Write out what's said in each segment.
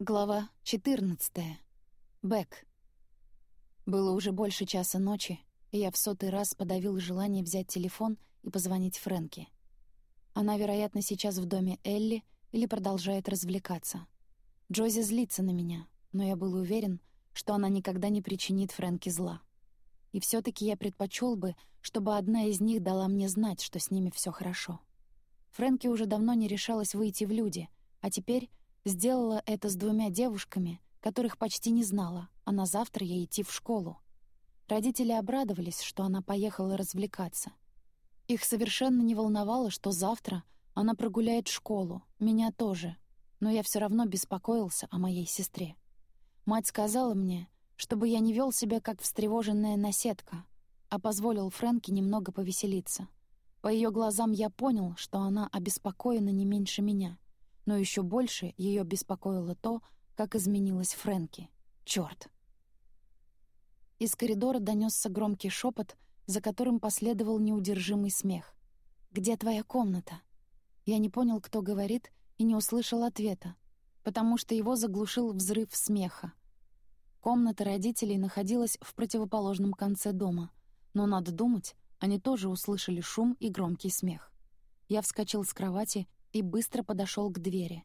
Глава 14. Бэк. Было уже больше часа ночи, и я в сотый раз подавил желание взять телефон и позвонить Фрэнке. Она, вероятно, сейчас в доме Элли или продолжает развлекаться. Джози злится на меня, но я был уверен, что она никогда не причинит Фрэнке зла. И все таки я предпочел бы, чтобы одна из них дала мне знать, что с ними все хорошо. Фрэнки уже давно не решалась выйти в люди, а теперь Сделала это с двумя девушками, которых почти не знала, а на завтра ей идти в школу. Родители обрадовались, что она поехала развлекаться. Их совершенно не волновало, что завтра она прогуляет школу, меня тоже, но я все равно беспокоился о моей сестре. Мать сказала мне, чтобы я не вел себя как встревоженная наседка, а позволил Фрэнке немного повеселиться. По ее глазам я понял, что она обеспокоена не меньше меня — но еще больше ее беспокоило то, как изменилась Фрэнки. Черт! Из коридора донесся громкий шепот, за которым последовал неудержимый смех. «Где твоя комната?» Я не понял, кто говорит, и не услышал ответа, потому что его заглушил взрыв смеха. Комната родителей находилась в противоположном конце дома, но, надо думать, они тоже услышали шум и громкий смех. Я вскочил с кровати и быстро подошел к двери.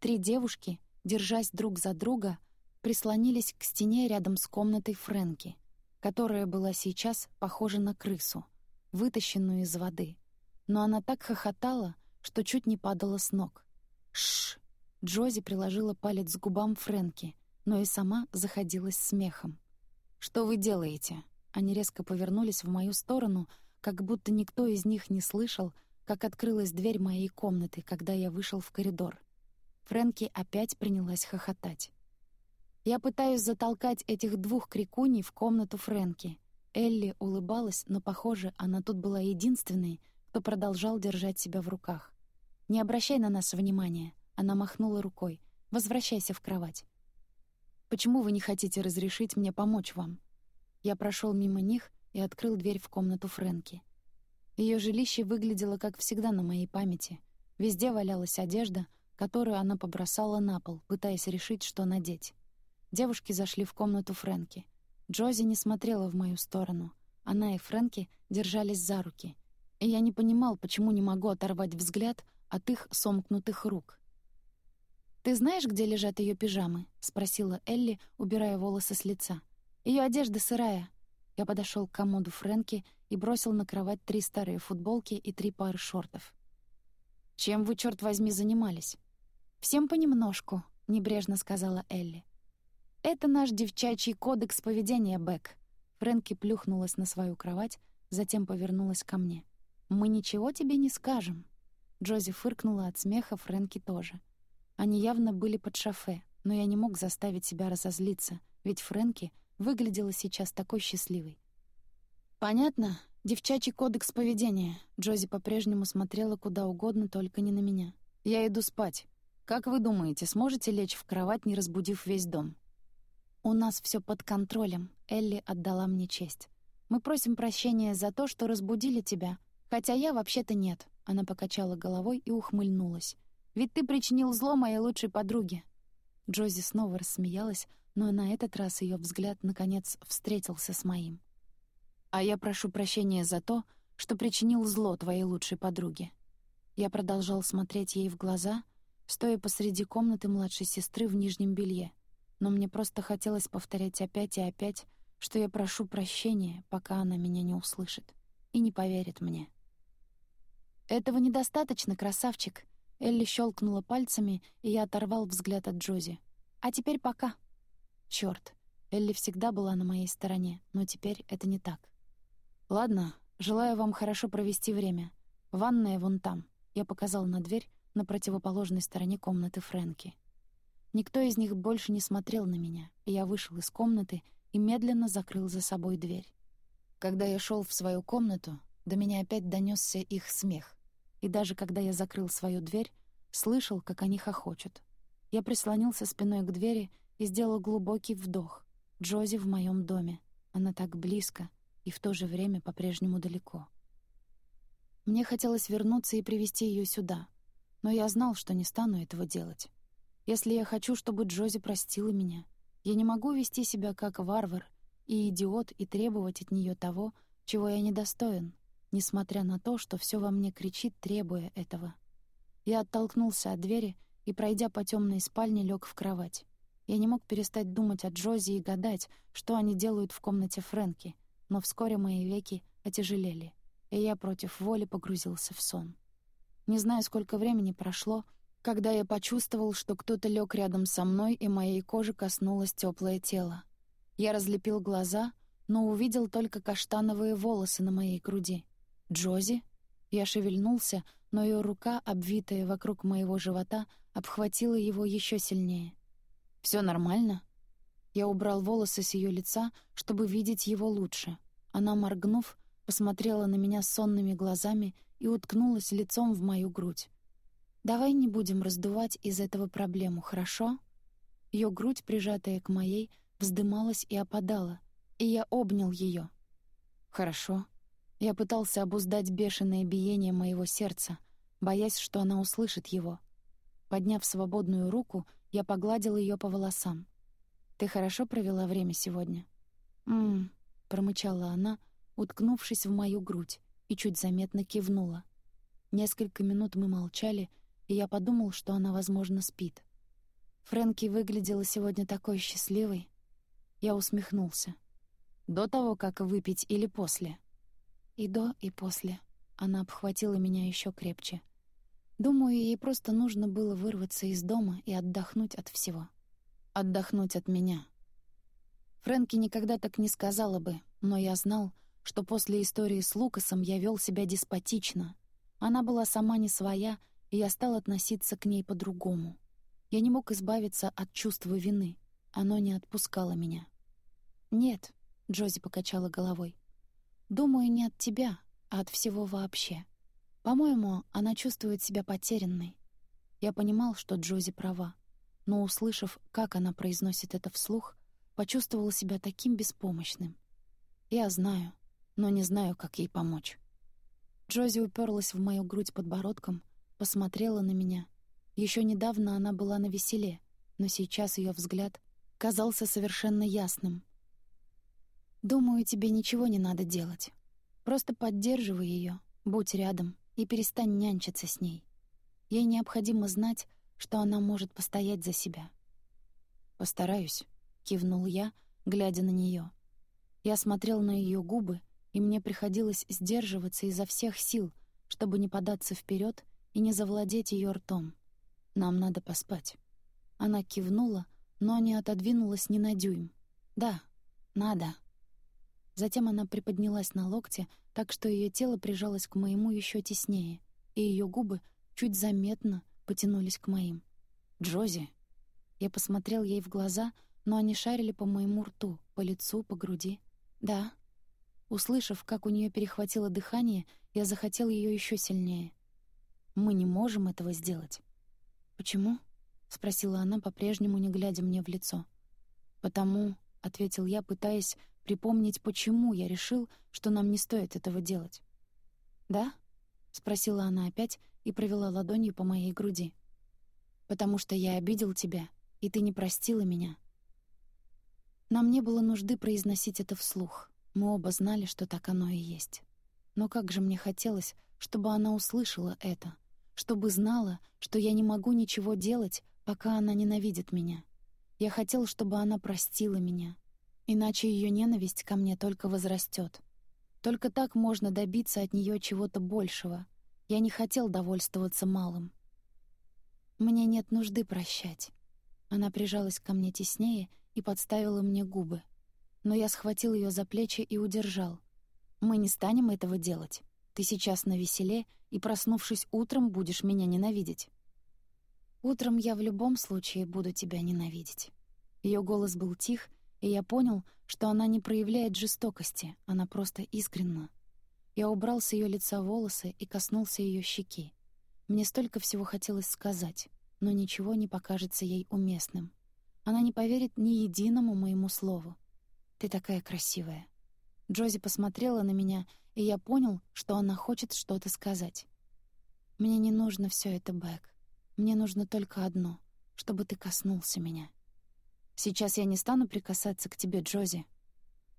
Три девушки, держась друг за друга, прислонились к стене рядом с комнатой Фрэнки, которая была сейчас похожа на крысу, вытащенную из воды. Но она так хохотала, что чуть не падала с ног. Шш! Джози приложила палец к губам Фрэнки, но и сама заходилась смехом. «Что вы делаете?» Они резко повернулись в мою сторону, как будто никто из них не слышал, как открылась дверь моей комнаты, когда я вышел в коридор. Фрэнки опять принялась хохотать. Я пытаюсь затолкать этих двух крикуней в комнату Фрэнки. Элли улыбалась, но, похоже, она тут была единственной, кто продолжал держать себя в руках. «Не обращай на нас внимания», — она махнула рукой. «Возвращайся в кровать». «Почему вы не хотите разрешить мне помочь вам?» Я прошел мимо них и открыл дверь в комнату Фрэнки. Ее жилище выглядело, как всегда, на моей памяти. Везде валялась одежда, которую она побросала на пол, пытаясь решить, что надеть. Девушки зашли в комнату Фрэнки. Джози не смотрела в мою сторону. Она и Фрэнки держались за руки. И я не понимал, почему не могу оторвать взгляд от их сомкнутых рук. «Ты знаешь, где лежат ее пижамы?» — спросила Элли, убирая волосы с лица. Ее одежда сырая. Я подошел к комоду Фрэнки и бросил на кровать три старые футболки и три пары шортов. «Чем вы, черт возьми, занимались?» «Всем понемножку», — небрежно сказала Элли. «Это наш девчачий кодекс поведения, Бэк». Фрэнки плюхнулась на свою кровать, затем повернулась ко мне. «Мы ничего тебе не скажем». Джози фыркнула от смеха, Фрэнки тоже. Они явно были под шофе, но я не мог заставить себя разозлиться, ведь Фрэнки — выглядела сейчас такой счастливой. «Понятно. Девчачий кодекс поведения». Джози по-прежнему смотрела куда угодно, только не на меня. «Я иду спать. Как вы думаете, сможете лечь в кровать, не разбудив весь дом?» «У нас все под контролем», — Элли отдала мне честь. «Мы просим прощения за то, что разбудили тебя, хотя я вообще-то нет». Она покачала головой и ухмыльнулась. «Ведь ты причинил зло моей лучшей подруге». Джози снова рассмеялась, но на этот раз ее взгляд наконец встретился с моим. «А я прошу прощения за то, что причинил зло твоей лучшей подруге». Я продолжал смотреть ей в глаза, стоя посреди комнаты младшей сестры в нижнем белье, но мне просто хотелось повторять опять и опять, что я прошу прощения, пока она меня не услышит и не поверит мне. «Этого недостаточно, красавчик!» Элли щелкнула пальцами, и я оторвал взгляд от Джози. «А теперь пока!» Чёрт, Элли всегда была на моей стороне, но теперь это не так. «Ладно, желаю вам хорошо провести время. Ванная вон там», — я показал на дверь на противоположной стороне комнаты Фрэнки. Никто из них больше не смотрел на меня, и я вышел из комнаты и медленно закрыл за собой дверь. Когда я шел в свою комнату, до меня опять донесся их смех, и даже когда я закрыл свою дверь, слышал, как они хохочут. Я прислонился спиной к двери и сделал глубокий вдох. Джози в моем доме. Она так близко и в то же время по-прежнему далеко. Мне хотелось вернуться и привести ее сюда, но я знал, что не стану этого делать. Если я хочу, чтобы Джози простила меня, я не могу вести себя как варвар и идиот и требовать от нее того, чего я недостоин, несмотря на то, что все во мне кричит, требуя этого. Я оттолкнулся от двери и, пройдя по темной спальне, лег в кровать. Я не мог перестать думать о Джози и гадать, что они делают в комнате Фрэнки, но вскоре мои веки отяжелели, и я против воли погрузился в сон. Не знаю, сколько времени прошло, когда я почувствовал, что кто-то лег рядом со мной, и моей кожи коснулось теплое тело. Я разлепил глаза, но увидел только каштановые волосы на моей груди. «Джози?» Я шевельнулся, но ее рука, обвитая вокруг моего живота, обхватила его еще сильнее. Все нормально?» Я убрал волосы с ее лица, чтобы видеть его лучше. Она, моргнув, посмотрела на меня сонными глазами и уткнулась лицом в мою грудь. Давай не будем раздувать из этого проблему, хорошо? Ее грудь, прижатая к моей, вздымалась и опадала, и я обнял ее. Хорошо. Я пытался обуздать бешеное биение моего сердца, боясь, что она услышит его. Подняв свободную руку, я погладил ее по волосам. Ты хорошо провела время сегодня? Мм, промычала она, уткнувшись в мою грудь, и чуть заметно кивнула. Несколько минут мы молчали, и я подумал, что она, возможно, спит. Фрэнки выглядела сегодня такой счастливой. Я усмехнулся. До того, как выпить или после? И до, и после. Она обхватила меня еще крепче. Думаю, ей просто нужно было вырваться из дома и отдохнуть от всего. Отдохнуть от меня. Фрэнки никогда так не сказала бы, но я знал, что после истории с Лукасом я вел себя деспотично. Она была сама не своя — и я стал относиться к ней по-другому. Я не мог избавиться от чувства вины. Оно не отпускало меня. «Нет», — Джози покачала головой. «Думаю, не от тебя, а от всего вообще. По-моему, она чувствует себя потерянной». Я понимал, что Джози права, но, услышав, как она произносит это вслух, почувствовал себя таким беспомощным. Я знаю, но не знаю, как ей помочь. Джози уперлась в мою грудь подбородком — посмотрела на меня. Еще недавно она была на веселе, но сейчас ее взгляд казался совершенно ясным. «Думаю, тебе ничего не надо делать. Просто поддерживай ее, будь рядом и перестань нянчиться с ней. Ей необходимо знать, что она может постоять за себя». «Постараюсь», — кивнул я, глядя на нее. Я смотрел на ее губы, и мне приходилось сдерживаться изо всех сил, чтобы не податься вперед и не завладеть ее ртом. Нам надо поспать. Она кивнула, но не отодвинулась ни на дюйм. Да, надо. Затем она приподнялась на локте, так что ее тело прижалось к моему еще теснее, и ее губы чуть заметно потянулись к моим. Джози. Я посмотрел ей в глаза, но они шарили по моему рту, по лицу, по груди. Да. Услышав, как у нее перехватило дыхание, я захотел ее еще сильнее. Мы не можем этого сделать. Почему? спросила она, по-прежнему не глядя мне в лицо. Потому, ответил я, пытаясь припомнить, почему я решил, что нам не стоит этого делать. Да? спросила она опять и провела ладонью по моей груди. Потому что я обидел тебя, и ты не простила меня. Нам не было нужды произносить это вслух. Мы оба знали, что так оно и есть. Но как же мне хотелось, чтобы она услышала это, чтобы знала, что я не могу ничего делать, пока она ненавидит меня. Я хотел, чтобы она простила меня, иначе ее ненависть ко мне только возрастет. Только так можно добиться от нее чего-то большего. Я не хотел довольствоваться малым. Мне нет нужды прощать. Она прижалась ко мне теснее и подставила мне губы. Но я схватил ее за плечи и удержал. Мы не станем этого делать. Ты сейчас на веселе, и, проснувшись утром, будешь меня ненавидеть. Утром я в любом случае буду тебя ненавидеть. Ее голос был тих, и я понял, что она не проявляет жестокости, она просто искренна. Я убрал с ее лица волосы и коснулся ее щеки. Мне столько всего хотелось сказать, но ничего не покажется ей уместным. Она не поверит ни единому моему слову. Ты такая красивая. Джози посмотрела на меня и я понял, что она хочет что-то сказать. «Мне не нужно все это, Бэк. Мне нужно только одно чтобы ты коснулся меня. Сейчас я не стану прикасаться к тебе, Джози».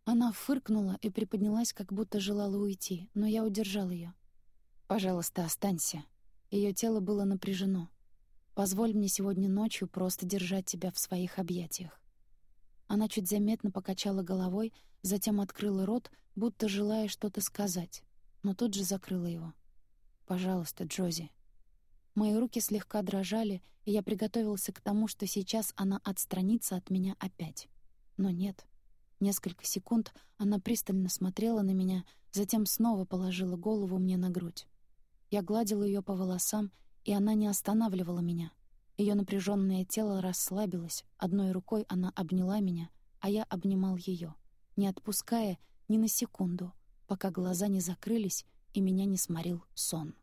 Она фыркнула и приподнялась, как будто желала уйти, но я удержал ее. «Пожалуйста, останься». Ее тело было напряжено. «Позволь мне сегодня ночью просто держать тебя в своих объятиях». Она чуть заметно покачала головой, затем открыла рот, будто желая что-то сказать, но тут же закрыла его. «Пожалуйста, Джози». Мои руки слегка дрожали, и я приготовился к тому, что сейчас она отстранится от меня опять. Но нет. Несколько секунд она пристально смотрела на меня, затем снова положила голову мне на грудь. Я гладил ее по волосам, и она не останавливала меня. Ее напряженное тело расслабилось, одной рукой она обняла меня, а я обнимал ее, не отпуская ни на секунду, пока глаза не закрылись и меня не сморил сон.